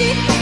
You.